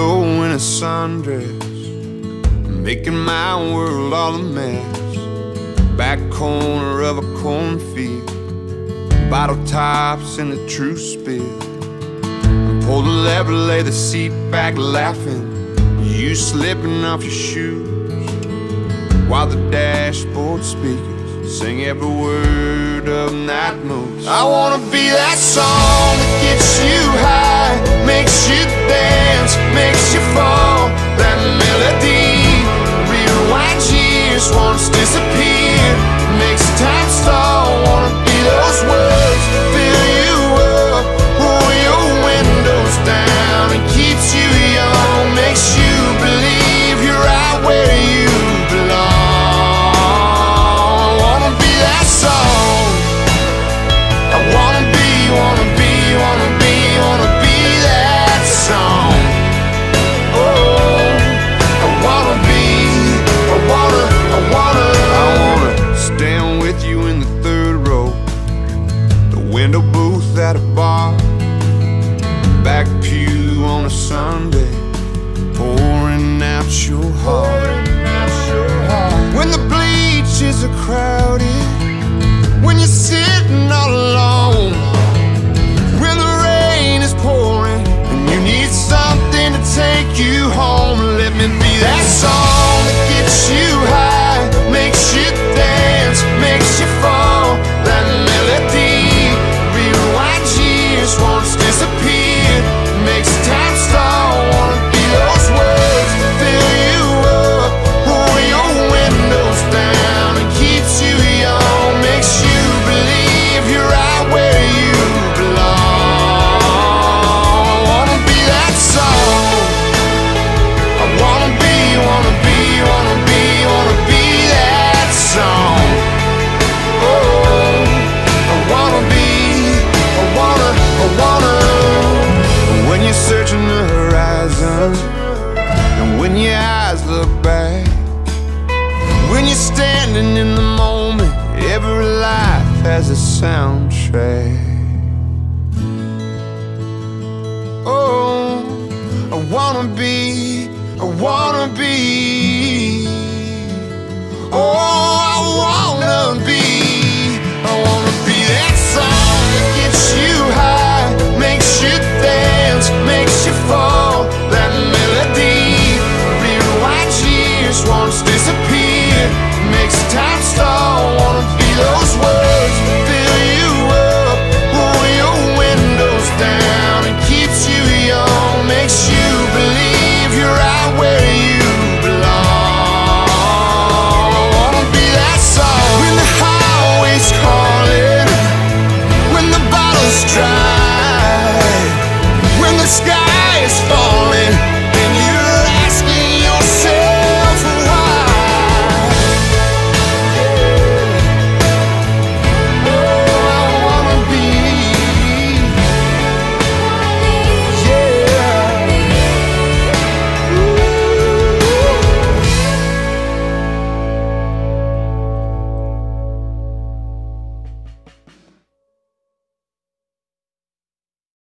go in a sundress, making my world all a mess. Back corner of a cornfield, bottle tops and a true spill. Pull the lever, lay the seat back, laughing. You slipping off your shoes while the dashboard speakers sing every word of night moves. I wanna be that song that gets you high, makes you dance. at a bar, back pew on a Sunday. And when your eyes look back, when you're standing in the moment, every life has a soundtrack. Oh, I wanna be, I wanna be. Oh.